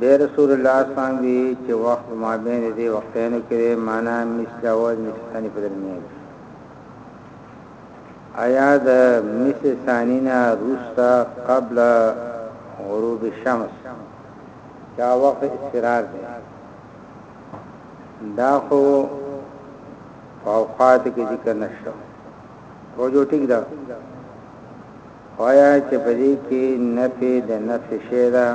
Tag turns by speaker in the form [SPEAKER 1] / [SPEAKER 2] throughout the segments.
[SPEAKER 1] دی رسول الله سام وی چه وخت په مابین د دی وقتینو کی دی معنی مثل اول مثل ثانی په درمیان کی ایا د مثل ثانی نه روستا قبل غروب الشمس چا وقت اصرار دی دا خو فوقات کی ذکر نشو وجو ٹک دا وايه چې په دې کې نفي د نفي شی ده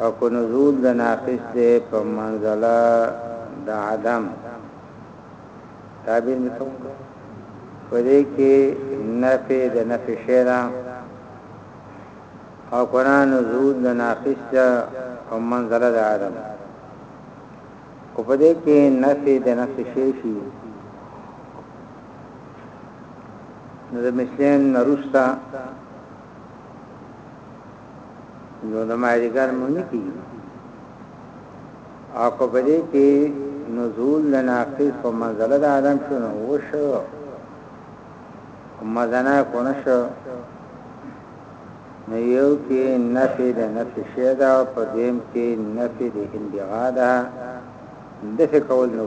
[SPEAKER 1] او که نزول د ناقص ده په منزله د عدم تعبیر مې څنګه په دې کې نفي د نفي شی ده او قران نزول د ناقص ده او منزله د عدم کو په دې کې نفي د نفي شی شي نو د مثلین نرستا نو د مایګر مونږ کی او کو بده کې نزول لناقص په منزله د عالم شنو وشو اما زنا کو نشو نو یو کې نفي د نفي شیدا او په دیم کې نفي د انبغادا د څه کول نو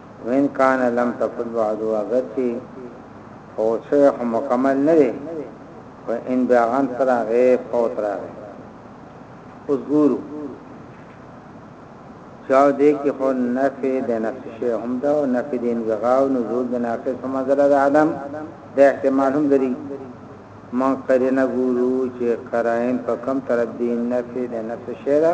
[SPEAKER 1] وین کان لم تکن بعدو اگر چی فوت شوی خو مکمل نه دی خو ان بیا غن سره غی فوت راغی اوس ګورو چاو دې کې خو نفي د نفس شی هم دا او نفي د انبغاء او نزول د ناقص هم زړه د عدم د احتمال هم لري من قرینه ګورو چې قرائن په کم طرف دي نفي د نفس شی دا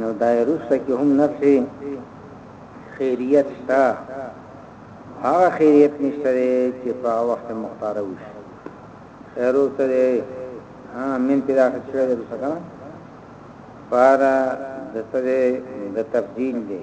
[SPEAKER 1] نو دای روسته کې هم نفس خیریت شته هغه خیریت نشته چې په وخت مختار وشي خیرو سره ها من پیدا کړی د سره پارا د سره د تفضیل دی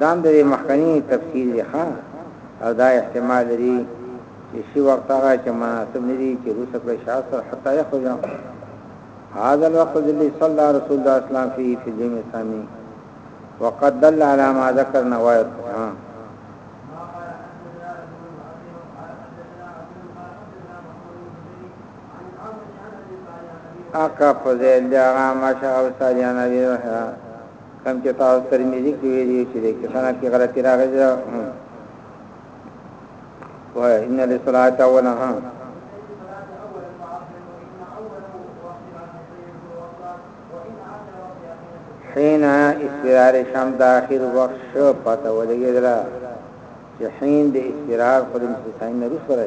[SPEAKER 1] دام د دې مخکنی تفسیر دی ښا او دا احتمال لري چې شی وخت هغه چې مناسب نه دی چې روسه کړی شاس حتی یخرج هذا الوقت الذي صلى رسول الله اسلام فيه في اليوم الثاني وقد دل على ما ذكرنا وایو ها اکا فضیل دی اغا ماشا او سالیانا بیوحا کوم چې تاسو ترمذی کې ویلي چې د کسانات کې غلطي راغلي ده و ان للصلاه اولا ها حين استرار شام د اخر وخت شو پته ولګیدله چې حين د استرار خپل مستثنی نه رسره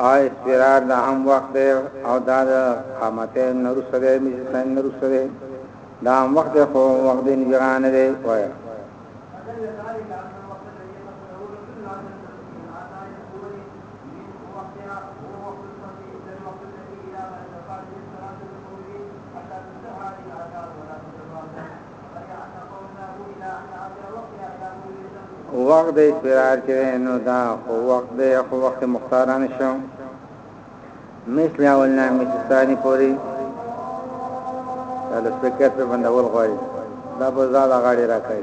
[SPEAKER 1] او استرار دا هم وخت دی او دا د قامتین نرسه دی مجلسین نرسه دی دا هم وخت دی خو وخت دی نجران دی وای وخت د اضطرار چې نو دا خو وخت دی خو وخت مختار نه شو مثل اول نه مثل ثاني پوری دا سپیکر په بندول غواړي دا په ځا دا غاړي راکړي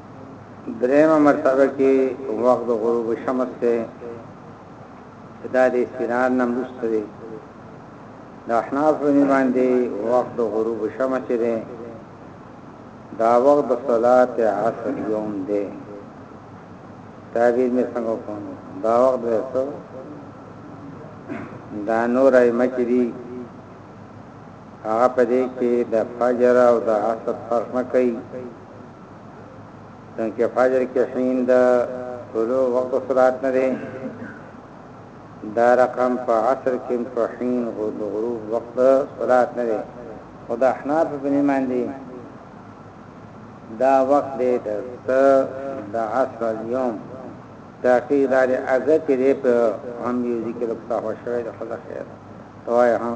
[SPEAKER 1] دریمه مرتبه کې وخت د غروب شمس ته دا د استنار نمرسته دی د احناف نه باندې وخت د غروب شمس دی دا وخت د صلات عصر یوم دی تعبیر می څنګه کوم دا وخت به څو دا نور ای مچری هغه پدې کې د فجر او د عصر فرق نه کوي څنګه فجر کې حين د طلوع وخت صلات نه دی دا رقم په عصر کې په حين غروب غروب وخت صلات نه دی خدا احناف په ایمان دي دا وخت دی د د عصر اليوم تحقیق دار اگر چې دې په هم یو ذکر په خوشوي د خدا خیر توای هم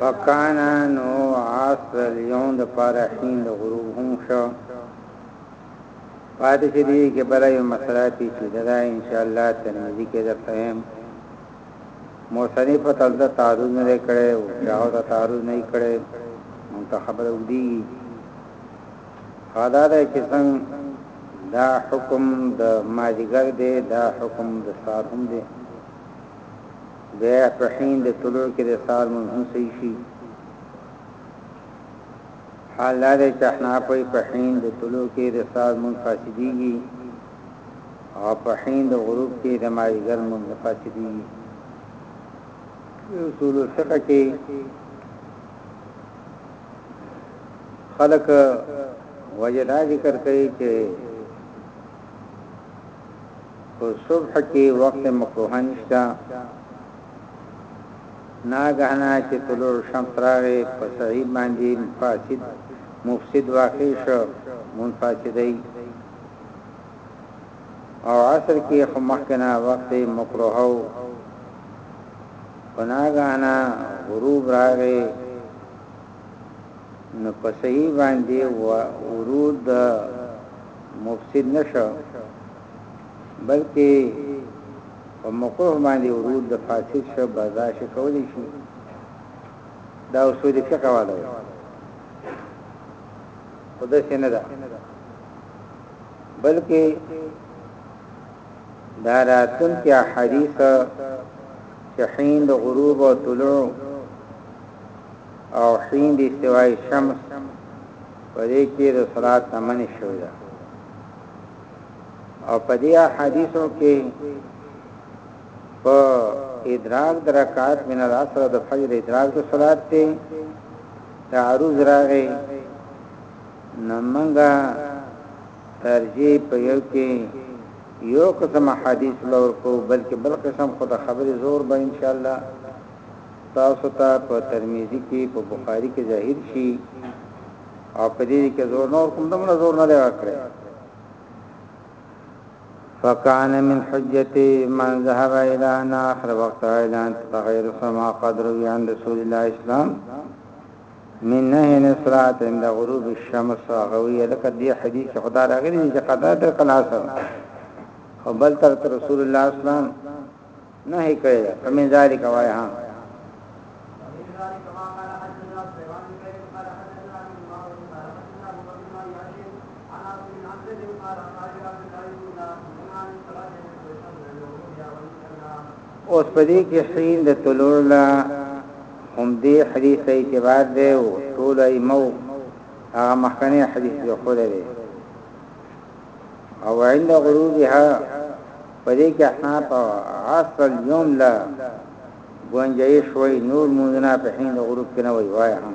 [SPEAKER 1] فکانا نو عصر اليوم د پاره حين د غروب هم شو پاتې چې دی کې بل یو مسله پی چې دا ان شاء الله ترمذی کې درتهم مصنف تل د تعرض نه کړي او چاو د تعرض نه کړي مونږ ته خبره ودی خدا دا چې څنګه دا حکم د ماجګر دی دا حکم د سار هم دی ګياه په حين د طلوع کې د سهار لمونځ هم صحيح شي حال دا دی چې احناف وایي په حين د طلوع کې د سهار لمونځ فاسديږي او په حين د غروب کې د ماهیګر لمونځ فاسديږي اصول الفقه کې خلق وجدا ذکر کوي چې په صبح کې وقت مکروه نشته ناګهانه چې طلوع الشمس راغی په سعی باندې فاسد مفسد واقع شو مون فاسدای او عصر کې خو مخکنه وقت مکروه او پناګانا غروب راغی نو په صحیح باندې ورود مفسد نه شو بلکې په مکروه باندې ورود د فاسد شو برداشت کولی شي دا اصول فقه واده خدای څنګه ده بلکې دا راتن کې حدیث چې حين د غروب او طلوع او حين د استواء الشمس په دې کې د صلات نه منع شوی ده او په دې حدیثو کې په ادراک درکات من العصر د فجر ادراک د صلات ته تعرض راغی نمنګا ترجیح په یو کې یو قسم حدیث لور کو بلکې بل قسم خود خبرې زور به ان شاء الله تاسو ته په ترمذي کې په بخاري کې ظاهر شي او په دې کې زور نور کوم دمړه زور نه دی ورکړی فکان من حجتی من ذهب الى ان اخر وقت الى ان تغير سما قدر عن رسول الله اسلام من نه نصرات عند غروب الشمس غوی لك دی حدیث خدا راغلی چې قدرت کلاسه او بل تر رسول الله اسلام نه هي کړی دا فمن ذالک وای ها اوس په دې کې حين د طلوع لا هم دې حدیث اعتبار دی او ټول ایمو هغه مخکنی حدیث یو خو دی او عند غروبها په دې کې احناف اصل یوم لا گنجائش وای نور مونږنا په هین د غروب کې نه وای وای هم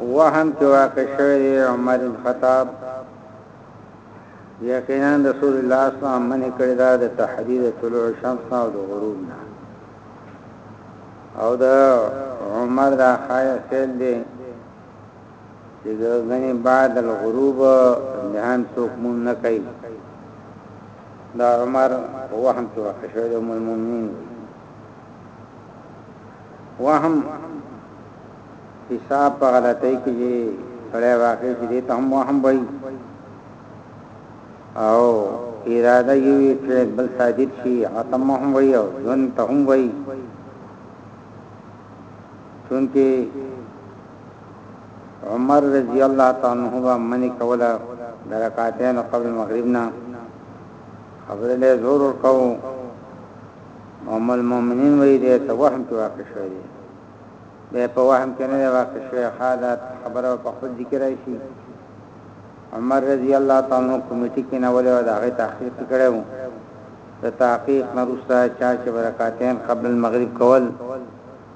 [SPEAKER 1] وهم کې واقع شوی دی عمر بن خطاب یقینا رسول الله صلی الله علیه وسلم منی کړی دا د تحدید طلوع شمس او د غروب نه او دا عمر دا خای سیل دی چې د غني بعد الغروب امتحان څوک مون نه کوي دا عمر وهم کې واقع شوی د المؤمنین وهم حساب په غلطۍ کې سړی واقع چې دې ته هم وهم وای او اراده یو چې بل صادق شي اتم هم وای او ځن ته هم وای چونکه عمر رضی الله تعالی عنه با منی کوله درکاتین قبل مغرب نه خبر له زور ورکاو ام المؤمنین وی دې ته وهم کې واقع شوی دی به په وهم کې نه واقع شوی خاله خبره په خپل ذکر راشي عمر رضی الله تعالی عنہ کمیټه کې نه ولې دا غي تحقیق کړو د تحقیق نرسته چا چې برکاتین قبل المغرب کول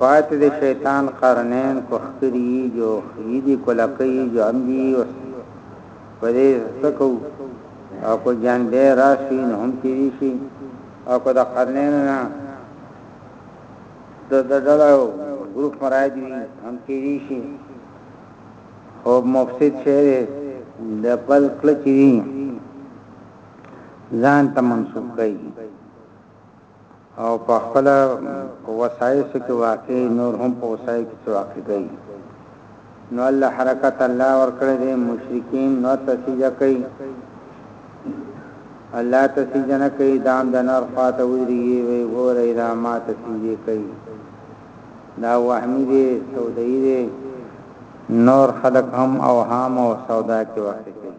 [SPEAKER 1] پاتې د شیطان قرنین کو خکری جو خیدی کلکی جو امدی اوس پدې سکو او کو جان به راشي نه هم تیری شي او کو د قرنین نه د دډلو ګروپ مراد وي هم تیری شي او مفسد شهر د پل کلچی ځان ته منسوب کوي او په خپل وسایسو کې واقع نور هم په وسای کې چې واقع کوي نو الله حرکت الله ورکړي دي مشرکین نو تسجه کوي الله تسجه نه کوي دام د نار خواته ویری وي ګوره اله ما تسجه کوي دا وهمي دي سودایي دي نور خلق هم او هام او سودا کې واقع کوي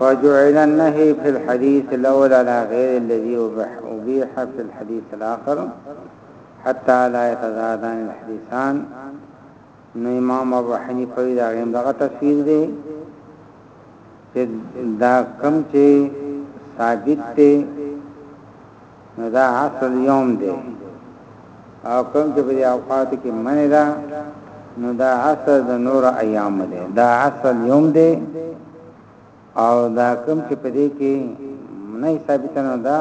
[SPEAKER 1] فجعل النهي في الحديث الأول على غير الذي أبيح في الحديث الآخر حتی لا یتضادان الحدیثان نو امام ابو حنیفه وی دا غیم دغه تفسیر دی چې دا کم چې ثابت دی نو دا اصل یوم دی او کم چې په اوقات کې منی دا نو دا اصل د نور ایام دی دا اصل یوم دی او دا کوم چې په دې کې نه ثابته نه ده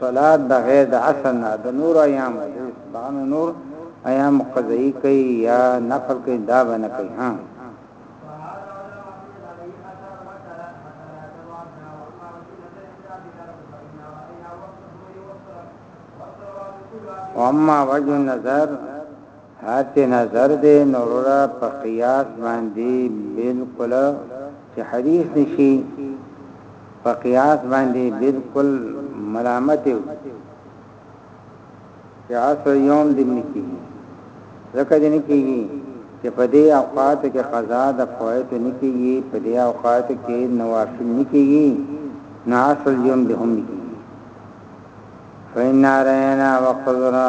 [SPEAKER 1] صلات بغیر د اصل نه د نور ایام د استبان نور ایام قضایی کوي یا نفل کوي دا به نه کوي ها واما وجه نظر حد نظر دی نو وروره په قیاس باندی بلکل چی حدیث نشی په قیاس باندی بلکل ملامت یو چی عصر یوم دی نکی زکه دی نکی چې په دې اوقات کې قضا د فوائد نکی په دې اوقات کې نوافل نکی نه اصل یوم به هم نکی فإن رأينا وقذرا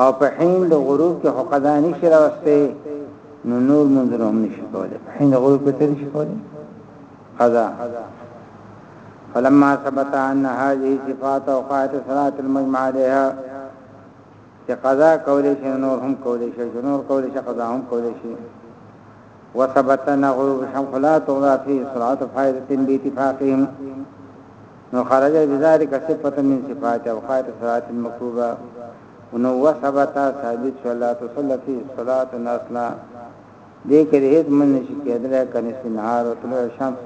[SPEAKER 1] او په حين د غروب کې خو قضا نشي راوسته نو نور منځونه هم نشي کولای په حين د غروب کې تر شي کولای قضا فلما ثبت ان هذه صفات او قاعده صلاه المجمع عليها چې قضا کولای شي نور هم کولای شي نور کولای شي قضا هم کولای شي وثبت ان غروب شمس لا تغرى في صلاه فائده باتفاقهم نو خرج بذالک صفت من صفات او خات صلات مکتوبه نو وثبت ثابت شو الله تصلی فی صلات اصلا دې کې هیڅ من نشي کېدل کني سنهار او طلوع شمس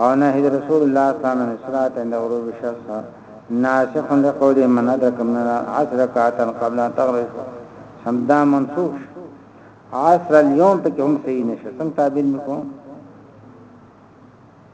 [SPEAKER 1] او نه هی رسول الله صلی الله علیه وسلم عند غروب الشمس ناسخ لقول من ادرک من العصر رکعه قبل ان تغرب همدا منسوخ عصر اليوم ته کوم صحیح نشه څنګه تعبیر نکوم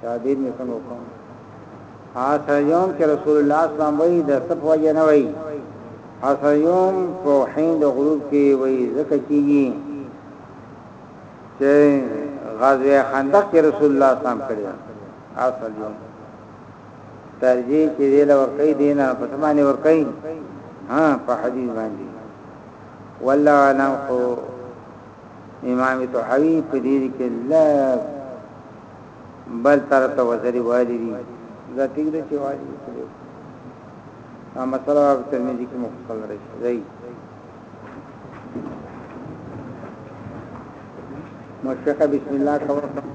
[SPEAKER 1] تعبیر مې څنګه وکم اثر یوم چې رسول الله اسلام وایي د سپ وجه نه وایي اثر یوم په حین د غروب کې وایي ځکه کېږي چې غزوه خندق کې رسول الله اسلام کړی اثر یوم ترجیح چې دی له ورکې دینه په سمانه ورکې ها په حدیث باندې والله علم خو امام طحاوی په دې کې لا بل طرف ته وزري والي دي دا ټیک ده چې والي وکړي دا مسله په ترمذی کې مختصر راځي دی مشکه بسم الله کوم